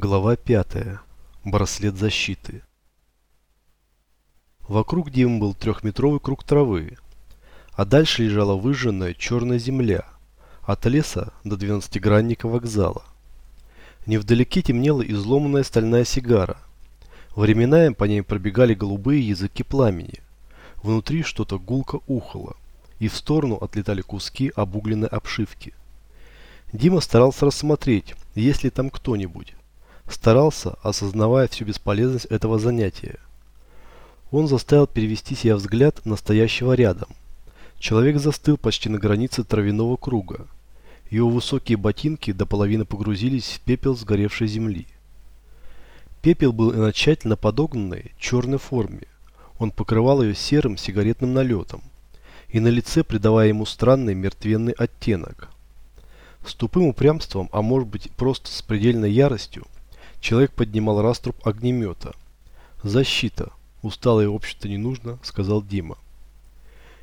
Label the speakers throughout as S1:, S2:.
S1: Глава 5. Браслет защиты. Вокруг Димы был трехметровый круг травы, а дальше лежала выжженная черная земля, от леса до двенадцатигранника вокзала. Невдалеке темнела изломанная стальная сигара. Временами по ней пробегали голубые языки пламени. Внутри что-то гулко ухало, и в сторону отлетали куски обугленной обшивки. Дима старался рассмотреть, есть ли там кто-нибудь старался, осознавая всю бесполезность этого занятия. Он заставил перевести себя взгляд настоящего рядом. Человек застыл почти на границе травяного круга. Его высокие ботинки до половины погрузились в пепел сгоревшей земли. Пепел был на тщательно подогнанной черной форме. Он покрывал ее серым сигаретным налетом и на лице придавая ему странный мертвенный оттенок. С тупым упрямством, а может быть просто с предельной яростью, Человек поднимал раструб огнемета. «Защита. Устало и общество не нужно», — сказал Дима.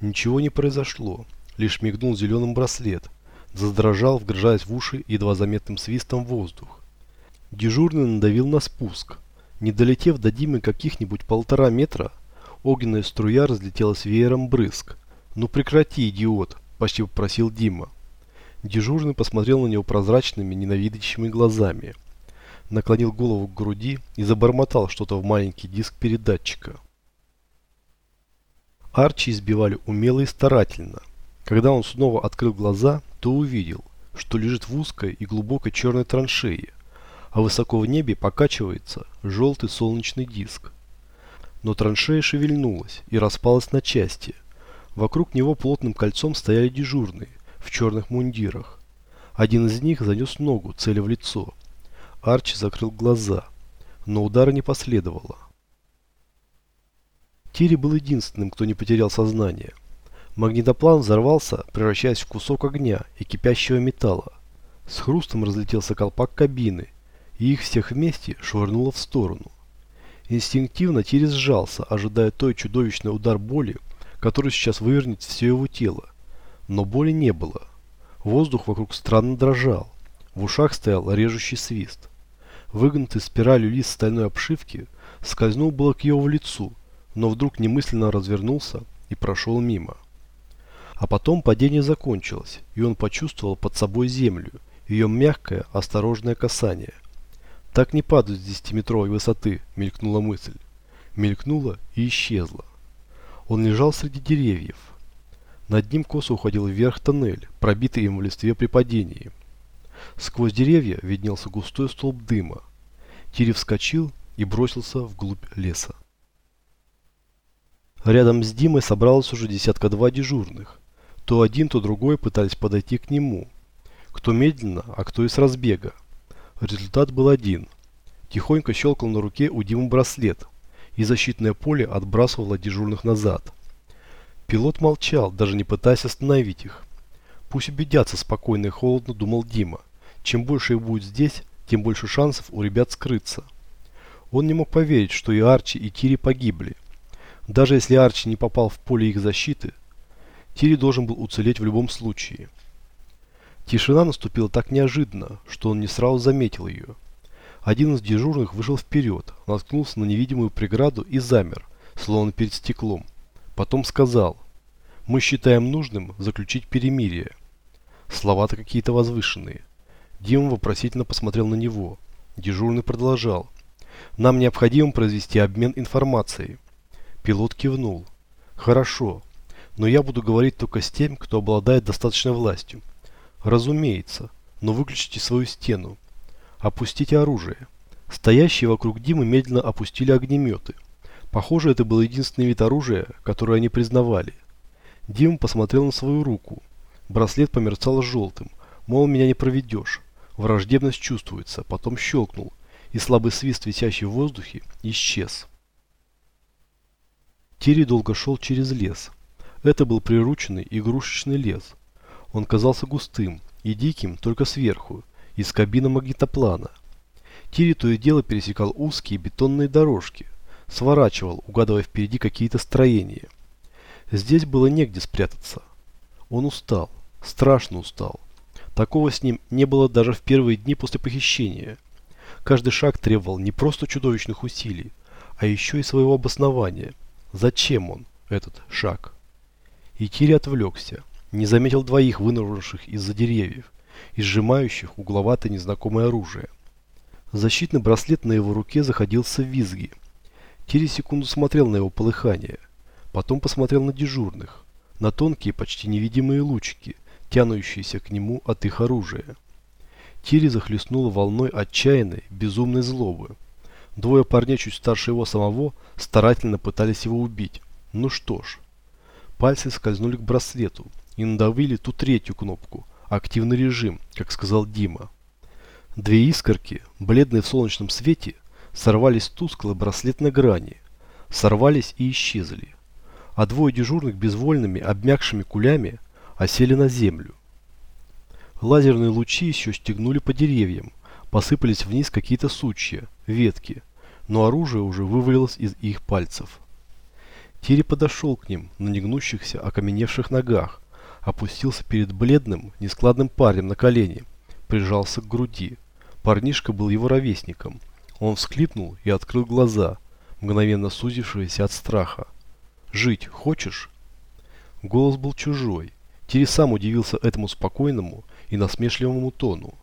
S1: Ничего не произошло. Лишь мигнул зеленым браслет. Задрожал, вгрызаясь в уши едва заметным свистом воздух. Дежурный надавил на спуск. Не долетев до Димы каких-нибудь полтора метра, огненная струя разлетелась веером брызг. «Ну прекрати, идиот!» – почти попросил Дима. Дежурный посмотрел на него прозрачными, ненавидящими глазами – наклонил голову к груди и забормотал что-то в маленький диск передатчика. Арчи избивали умело и старательно. Когда он снова открыл глаза, то увидел, что лежит в узкой и глубокой черной траншее, а высоко в небе покачивается желтый солнечный диск. Но траншея шевельнулась и распалась на части. Вокруг него плотным кольцом стояли дежурные в черных мундирах. Один из них занес ногу, целя в лицо – Арчи закрыл глаза, но удара не последовало. Тири был единственным, кто не потерял сознание. Магнитоплан взорвался, превращаясь в кусок огня и кипящего металла. С хрустом разлетелся колпак кабины, и их всех вместе швырнуло в сторону. Инстинктивно Тири сжался, ожидая той чудовищный удар боли, который сейчас вывернет все его тело. Но боли не было. Воздух вокруг странно дрожал. В ушах стоял режущий свист. Выгнутый спиралью лист стальной обшивки скользнул было к его лицу, но вдруг немысленно развернулся и прошел мимо. А потом падение закончилось, и он почувствовал под собой землю, ее мягкое, осторожное касание. «Так не падают с десятиметровой высоты», — мелькнула мысль. Мелькнула и исчезла. Он лежал среди деревьев. Над ним косо уходил вверх тоннель, пробитый им в листве при падении. Сквозь деревья виднелся густой столб дыма. Тири вскочил и бросился вглубь леса. Рядом с Димой собралось уже десятка два дежурных. То один, то другой пытались подойти к нему. Кто медленно, а кто и с разбега. Результат был один. Тихонько щелкал на руке у Димы браслет, и защитное поле отбрасывало дежурных назад. Пилот молчал, даже не пытаясь остановить их. Пусть убедятся спокойно и холодно, думал Дима. Чем больше их будет здесь, тем больше шансов у ребят скрыться. Он не мог поверить, что и Арчи, и Тири погибли. Даже если Арчи не попал в поле их защиты, Тири должен был уцелеть в любом случае. Тишина наступила так неожиданно, что он не сразу заметил ее. Один из дежурных вышел вперед, наткнулся на невидимую преграду и замер, словно перед стеклом. Потом сказал, «Мы считаем нужным заключить перемирие». Слова-то какие-то возвышенные. Дима вопросительно посмотрел на него. Дежурный продолжал. «Нам необходимо произвести обмен информацией». Пилот кивнул. «Хорошо, но я буду говорить только с тем, кто обладает достаточной властью». «Разумеется, но выключите свою стену. Опустите оружие». Стоящие вокруг Димы медленно опустили огнеметы. Похоже, это был единственный вид оружия, который они признавали. Дима посмотрел на свою руку. Браслет померцал желтым, мол, меня не проведешь. Враждебность чувствуется, потом щелкнул, и слабый свист, висящий в воздухе, исчез. Тири долго шел через лес. Это был прирученный игрушечный лес. Он казался густым и диким только сверху, из кабины магнитоплана. Тири то и дело пересекал узкие бетонные дорожки, сворачивал, угадывая впереди какие-то строения. Здесь было негде спрятаться. Он устал, страшно устал. Такого с ним не было даже в первые дни после похищения. Каждый шаг требовал не просто чудовищных усилий, а еще и своего обоснования. Зачем он, этот шаг? И Кири отвлекся, не заметил двоих вынырнувших из-за деревьев и сжимающих угловатое незнакомое оружие. Защитный браслет на его руке заходился в визги. Кири секунду смотрел на его полыхание, потом посмотрел на дежурных, на тонкие, почти невидимые лучики, тянущиеся к нему от их оружия. Тири захлестнула волной отчаянной, безумной злобы. Двое парней чуть старше его самого старательно пытались его убить. Ну что ж. Пальцы скользнули к браслету и надавили ту третью кнопку «Активный режим», как сказал Дима. Две искорки, бледные в солнечном свете, сорвались с тусклый браслет на грани, сорвались и исчезли. А двое дежурных безвольными, обмякшими кулями осели на землю. Лазерные лучи еще стегнули по деревьям, посыпались вниз какие-то сучья, ветки, но оружие уже вывалилось из их пальцев. Тири подошел к ним на негнущихся, окаменевших ногах, опустился перед бледным, нескладным парнем на колени, прижался к груди. Парнишка был его ровесником. Он всхлипнул и открыл глаза, мгновенно сузившиеся от страха. «Жить хочешь?» Голос был чужой. Тири сам удивился этому спокойному и насмешливому тону.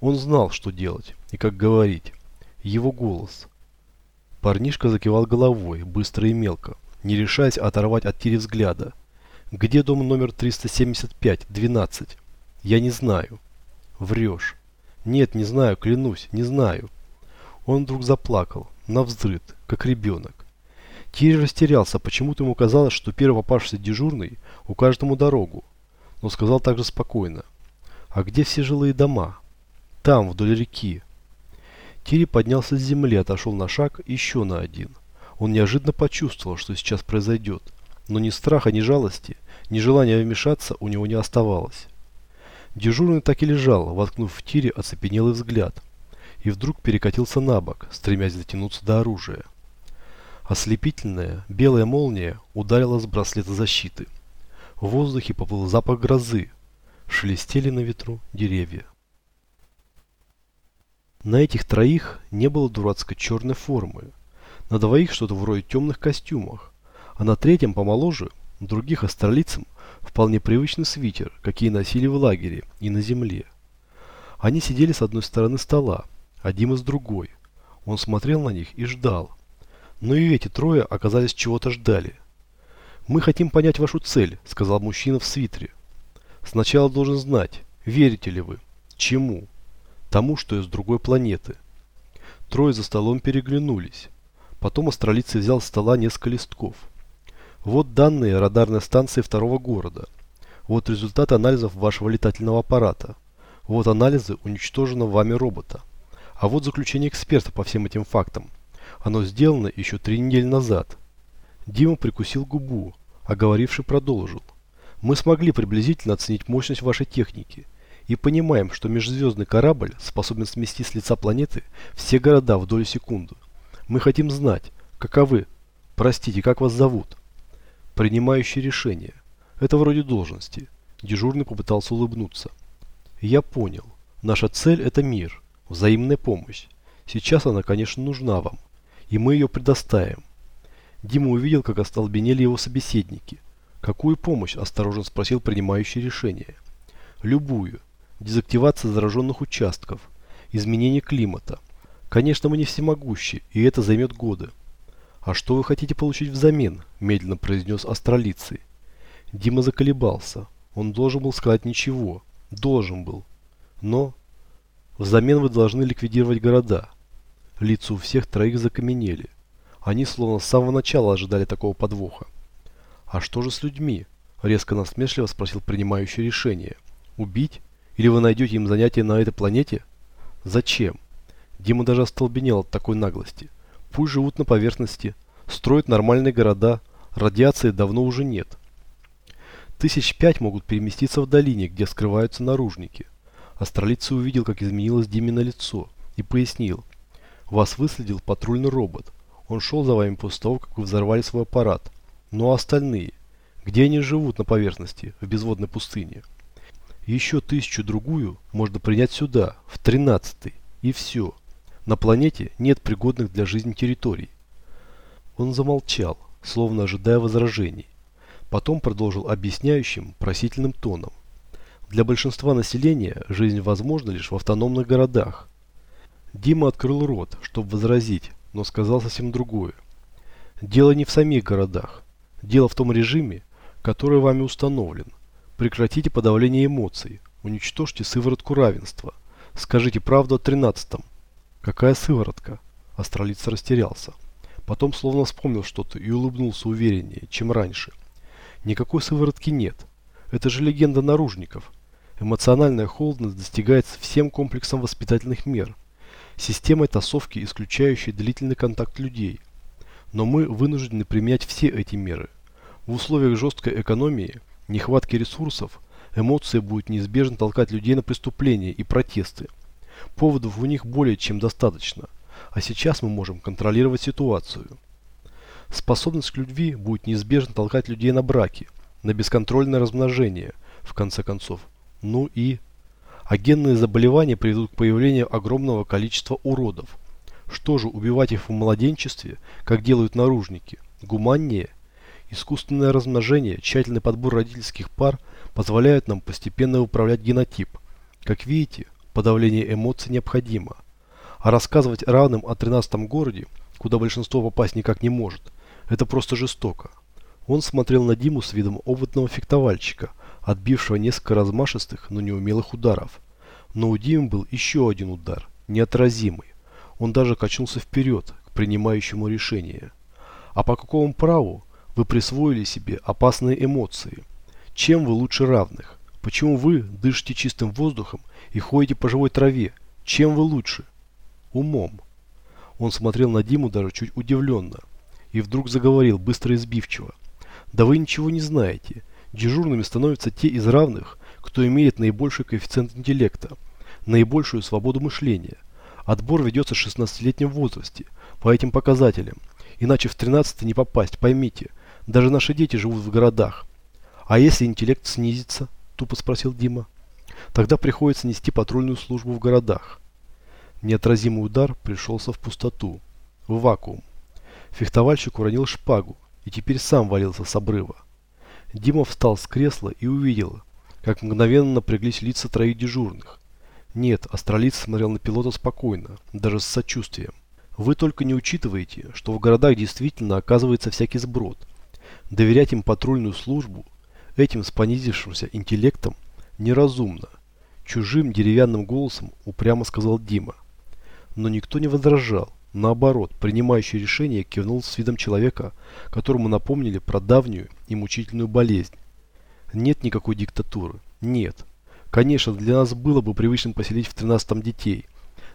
S1: Он знал, что делать и как говорить. Его голос. Парнишка закивал головой, быстро и мелко, не решаясь оторвать от Тири взгляда. «Где дом номер 375, 12?» «Я не знаю». «Врешь». «Нет, не знаю, клянусь, не знаю». Он вдруг заплакал, навзрыд, как ребенок. Тири растерялся, почему-то ему казалось, что первый попавшийся дежурный укажет ему дорогу, но сказал также спокойно. «А где все жилые дома?» «Там, вдоль реки». Тири поднялся с земли, отошел на шаг, еще на один. Он неожиданно почувствовал, что сейчас произойдет, но ни страха, ни жалости, ни желания вмешаться у него не оставалось. Дежурный так и лежал, воткнув в тире оцепенелый взгляд, и вдруг перекатился на бок, стремясь дотянуться до оружия. Ослепительная белая молния ударила с браслета защиты. В воздухе поплыл запах грозы, шелестели на ветру деревья. На этих троих не было дурацкой черной формы. На двоих что-то вроде темных костюмах, а на третьем помоложе, других астролицам, вполне привычный свитер, какие носили в лагере и на земле. Они сидели с одной стороны стола, а Дима с другой. Он смотрел на них и ждал. Но и эти трое оказались чего-то ждали. «Мы хотим понять вашу цель», — сказал мужчина в свитере. «Сначала должен знать, верите ли вы. Чему? Тому, что из другой планеты». Трое за столом переглянулись. Потом астролицей взял с стола несколько листков. Вот данные радарной станции второго города. Вот результаты анализов вашего летательного аппарата. Вот анализы уничтоженного вами робота. А вот заключение эксперта по всем этим фактам. Оно сделано еще три недели назад. Дима прикусил губу, а говоривший продолжил. Мы смогли приблизительно оценить мощность вашей техники и понимаем, что межзвездный корабль способен смести с лица планеты все города в долю секунды. Мы хотим знать, каковы, простите, как вас зовут? Принимающий решение. Это вроде должности. Дежурный попытался улыбнуться. Я понял. Наша цель это мир, взаимная помощь. Сейчас она, конечно, нужна вам. И мы ее предоставим. Дима увидел, как остолбенели его собеседники. «Какую помощь?» – осторожно спросил принимающий решение. «Любую. Дезактивация зараженных участков. Изменение климата. Конечно, мы не всемогущи, и это займет годы. А что вы хотите получить взамен? Медленно произнес астролицей. Дима заколебался. Он должен был сказать ничего. Должен был. Но... Взамен вы должны ликвидировать города. Лица у всех троих закаменели. Они словно с самого начала ожидали такого подвоха. «А что же с людьми?» – резко насмешливо спросил принимающий решение. «Убить? Или вы найдете им занятие на этой планете? Зачем?» Дима даже остолбенел от такой наглости. Пусть живут на поверхности, строят нормальные города, радиации давно уже нет. Тысяч пять могут переместиться в долине, где скрываются наружники. Астролицей увидел, как изменилось Димина лицо, и пояснил. Вас выследил патрульный робот. Он шел за вами после того, как вы взорвали свой аппарат. Ну а остальные? Где они живут на поверхности, в безводной пустыне? Еще тысячу-другую можно принять сюда, в тринадцатый, и все. На планете нет пригодных для жизни территорий. Он замолчал, словно ожидая возражений. Потом продолжил объясняющим, просительным тоном. Для большинства населения жизнь возможна лишь в автономных городах. Дима открыл рот, чтобы возразить, но сказал совсем другое. Дело не в самих городах. Дело в том режиме, который вами установлен. Прекратите подавление эмоций. Уничтожьте сыворотку равенства. Скажите правду о тринадцатом. Какая сыворотка? Астролиц растерялся. Потом словно вспомнил что-то и улыбнулся увереннее, чем раньше. Никакой сыворотки нет. Это же легенда наружников. Эмоциональная холодность достигается всем комплексом воспитательных мер. Системой тасовки, исключающей длительный контакт людей. Но мы вынуждены применять все эти меры. В условиях жесткой экономии, нехватки ресурсов, эмоции будут неизбежно толкать людей на преступления и протесты. Поводов у них более чем достаточно, а сейчас мы можем контролировать ситуацию. Способность к любви будет неизбежно толкать людей на браки, на бесконтрольное размножение, в конце концов. Ну и... А генные заболевания приведут к появлению огромного количества уродов. Что же, убивать их в младенчестве, как делают наружники, гуманнее? Искусственное размножение, тщательный подбор родительских пар позволяют нам постепенно управлять генотип. Как видите, подавление эмоций необходимо. А рассказывать равным о 13 городе, куда большинство попасть никак не может, это просто жестоко. Он смотрел на Диму с видом опытного фехтовальщика, отбившего несколько размашистых, но неумелых ударов. Но у Димы был еще один удар, неотразимый. Он даже качнулся вперед, к принимающему решение. А по какому праву вы присвоили себе опасные эмоции? Чем вы лучше равных? Почему вы дышите чистым воздухом и ходите по живой траве. Чем вы лучше? Умом. Он смотрел на Диму даже чуть удивленно. И вдруг заговорил, быстро и сбивчиво. Да вы ничего не знаете. Дежурными становятся те из равных, кто имеет наибольший коэффициент интеллекта, наибольшую свободу мышления. Отбор ведется в 16-летнем возрасте, по этим показателям. Иначе в 13 не попасть, поймите. Даже наши дети живут в городах. А если интеллект снизится? Тупо спросил Дима. Тогда приходится нести патрульную службу в городах. Неотразимый удар пришелся в пустоту, в вакуум. Фехтовальщик уронил шпагу и теперь сам валился с обрыва. Дима встал с кресла и увидел, как мгновенно напряглись лица троих дежурных. Нет, астролиц смотрел на пилота спокойно, даже с сочувствием. Вы только не учитываете, что в городах действительно оказывается всякий сброд. Доверять им патрульную службу, этим с понизившимся интеллектом, неразумно. Чужим деревянным голосом упрямо сказал Дима. Но никто не возражал. Наоборот, принимающий решение кивнул с видом человека, которому напомнили про давнюю и мучительную болезнь. Нет никакой диктатуры. Нет. Конечно, для нас было бы привычным поселить в 13-м детей.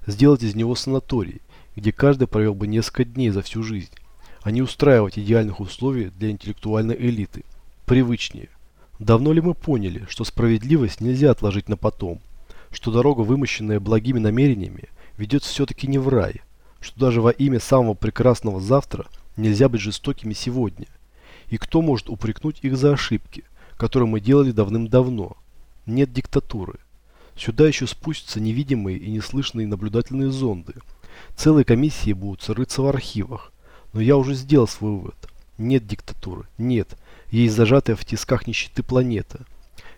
S1: Сделать из него санаторий, где каждый провел бы несколько дней за всю жизнь, а не устраивать идеальных условий для интеллектуальной элиты. Привычнее. Давно ли мы поняли, что справедливость нельзя отложить на потом, что дорога, вымощенная благими намерениями, ведет все-таки не в рай, что даже во имя самого прекрасного завтра нельзя быть жестокими сегодня? И кто может упрекнуть их за ошибки, которые мы делали давным-давно? Нет диктатуры. Сюда еще спустятся невидимые и неслышные наблюдательные зонды. Целые комиссии будут рыться в архивах. Но я уже сделал свой вывод. Нет диктатуры. Нет. Есть зажатая в тисках нищеты планета.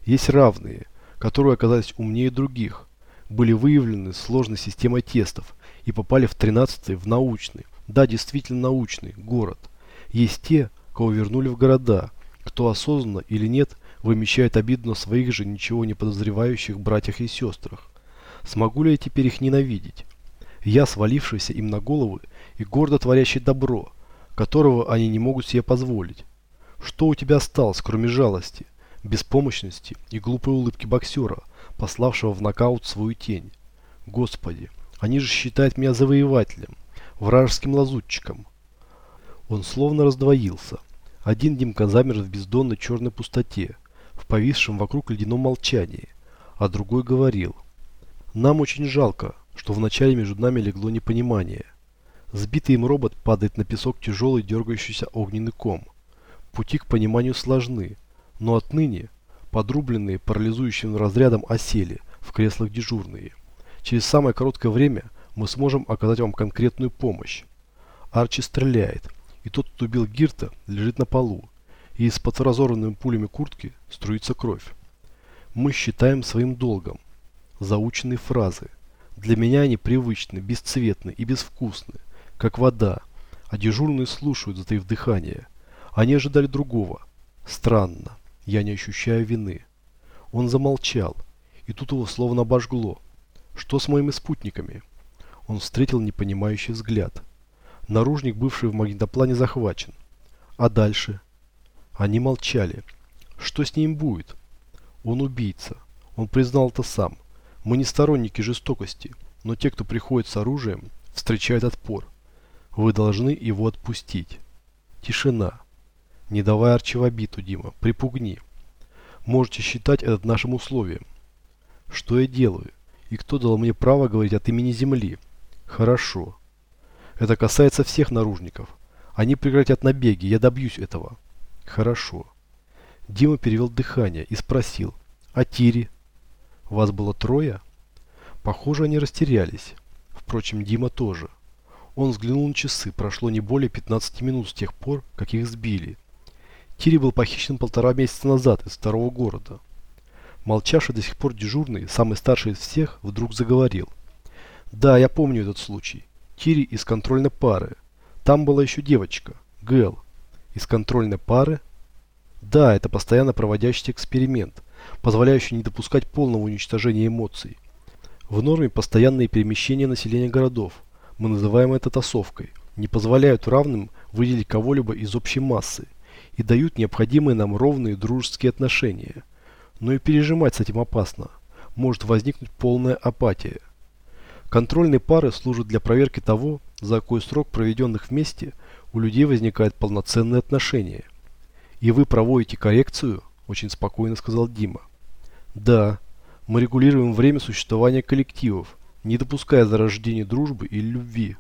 S1: Есть равные, которые оказались умнее других, были выявлены сложной системой тестов и попали в 13-й, в научный, да, действительно научный, город. Есть те, кого вернули в города, кто осознанно или нет вымещает обиду на своих же ничего не подозревающих братьях и сестрах. Смогу ли я теперь их ненавидеть? Я, свалившийся им на головы и гордо творящий добро, которого они не могут себе позволить. Что у тебя осталось, кроме жалости, беспомощности и глупой улыбки боксера, пославшего в нокаут свою тень? Господи, они же считают меня завоевателем, вражеским лазутчиком. Он словно раздвоился. Один Димка замер в бездонной черной пустоте, в повисшем вокруг ледяном молчании, а другой говорил. Нам очень жалко, что вначале между нами легло непонимание. Сбитый им робот падает на песок тяжелый дергающийся огненный ком – Пути к пониманию сложны, но отныне подрубленные парализующим разрядом осели в креслах дежурные. Через самое короткое время мы сможем оказать вам конкретную помощь. Арчи стреляет, и тот, кто убил Гирта, лежит на полу, и из-под разорванными пулями куртки струится кровь. Мы считаем своим долгом. Заученные фразы. Для меня они привычны, бесцветны и безвкусны, как вода, а дежурные слушают, затаив дыхание. Они ожидали другого. Странно. Я не ощущаю вины. Он замолчал, и тут его словно обожгло. Что с моими спутниками? Он встретил непонимающий взгляд. Наружник, бывший в магнитоплане, захвачен. А дальше? Они молчали. Что с ним будет? Он убийца. Он признал это сам. Мы не сторонники жестокости, но те, кто приходит с оружием, встречают отпор. Вы должны его отпустить. Тишина. Не давай обиду, Дима. Припугни. Можете считать это нашим условием. Что я делаю? И кто дал мне право говорить от имени Земли? Хорошо. Это касается всех наружников. Они прекратят набеги, я добьюсь этого. Хорошо. Дима перевел дыхание и спросил. А Тири? Вас было трое? Похоже, они растерялись. Впрочем, Дима тоже. Он взглянул на часы. Прошло не более 15 минут с тех пор, как их сбили. Тири был похищен полтора месяца назад из второго города. Молчавший до сих пор дежурный, самый старший из всех, вдруг заговорил. «Да, я помню этот случай. Тири из контрольной пары. Там была еще девочка, Гэл. Из контрольной пары? Да, это постоянно проводящийся эксперимент, позволяющий не допускать полного уничтожения эмоций. В норме постоянные перемещения населения городов, мы называем это тасовкой, не позволяют равным выделить кого-либо из общей массы и дают необходимые нам ровные дружеские отношения. Но и пережимать с этим опасно. Может возникнуть полная апатия. Контрольные пары служат для проверки того, за какой срок проведенных вместе у людей возникают полноценные отношения. И вы проводите коррекцию, очень спокойно сказал Дима. Да, мы регулируем время существования коллективов, не допуская зарождения дружбы или любви.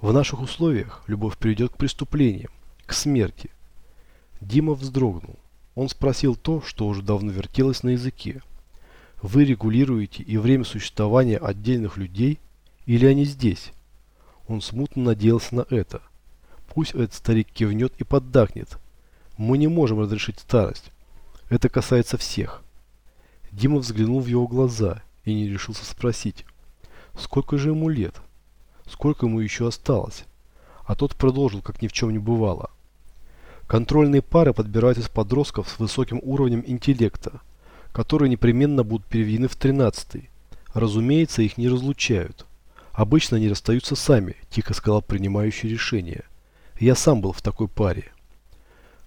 S1: В наших условиях любовь приведет к преступлениям, к смерти. Дима вздрогнул. Он спросил то, что уже давно вертелось на языке. Вы регулируете и время существования отдельных людей, или они здесь? Он смутно надеялся на это. Пусть этот старик кивнет и поддакнет. Мы не можем разрешить старость. Это касается всех. Дима взглянул в его глаза и не решился спросить, сколько же ему лет, сколько ему еще осталось. А тот продолжил, как ни в чем не бывало. Контрольные пары подбирают из подростков с высоким уровнем интеллекта, которые непременно будут переведены в 13 Разумеется, их не разлучают. Обычно они расстаются сами, тихо сказал принимающий решение. Я сам был в такой паре.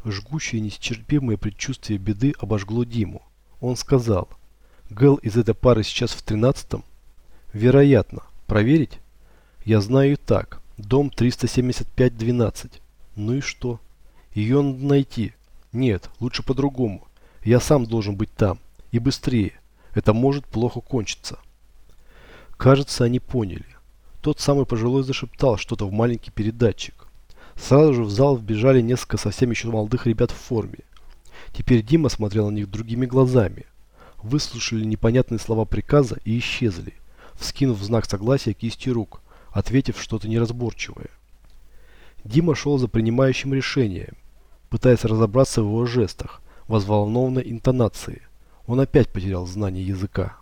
S1: Жгучее нестерпимое предчувствие беды обожгло Диму. Он сказал, Гэл из этой пары сейчас в 13-м? Вероятно. Проверить? Я знаю и так. Дом 375-12. Ну и что? Ее надо найти. Нет, лучше по-другому. Я сам должен быть там. И быстрее. Это может плохо кончиться. Кажется, они поняли. Тот самый пожилой зашептал что-то в маленький передатчик. Сразу же в зал вбежали несколько совсем еще молодых ребят в форме. Теперь Дима смотрел на них другими глазами. Выслушали непонятные слова приказа и исчезли, вскинув в знак согласия кисти рук, ответив что-то неразборчивое. Дима шел за принимающим решение, пытаясь разобраться в его жестах, возволнованной интонации. Он опять потерял знание языка.